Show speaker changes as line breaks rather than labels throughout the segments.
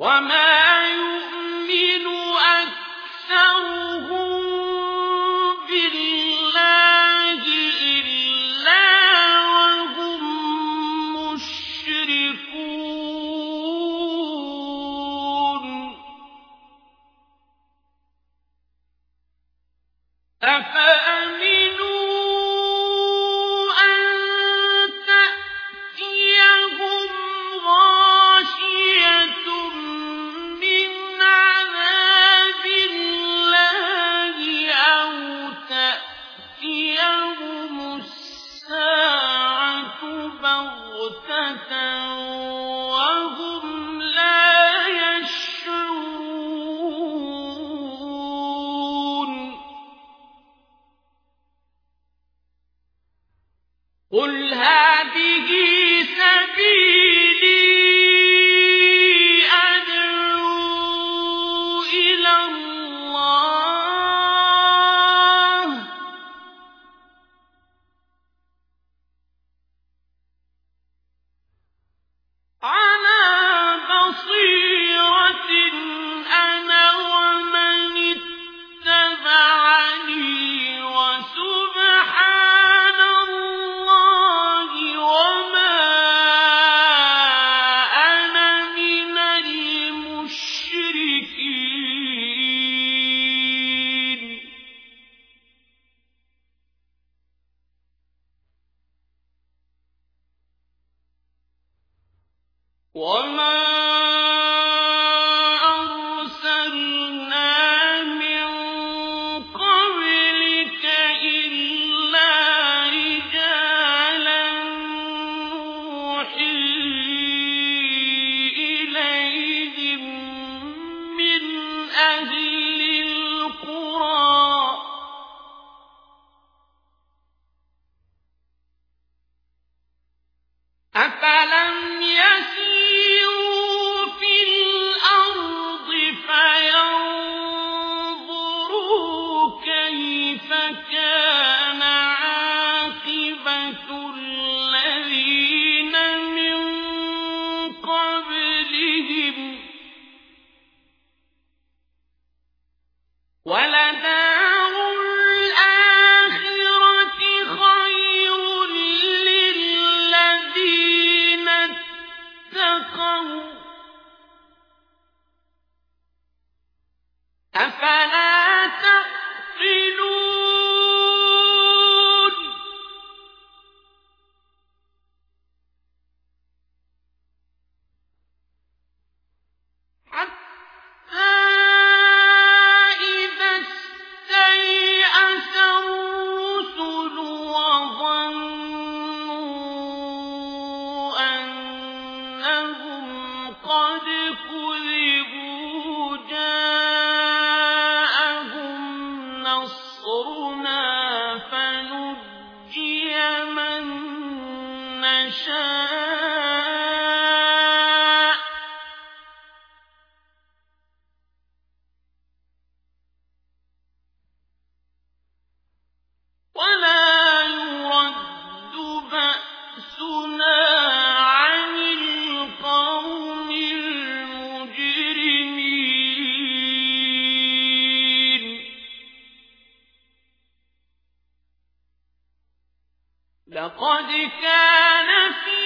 وما يؤمن أكثرهم 我们 شَاءَ قد كان في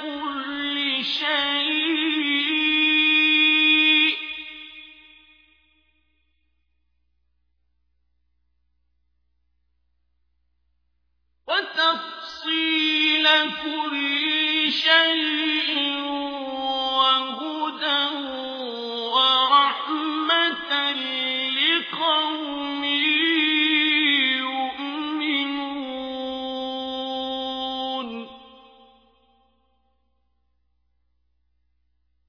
كل شيء. وتفصيل كل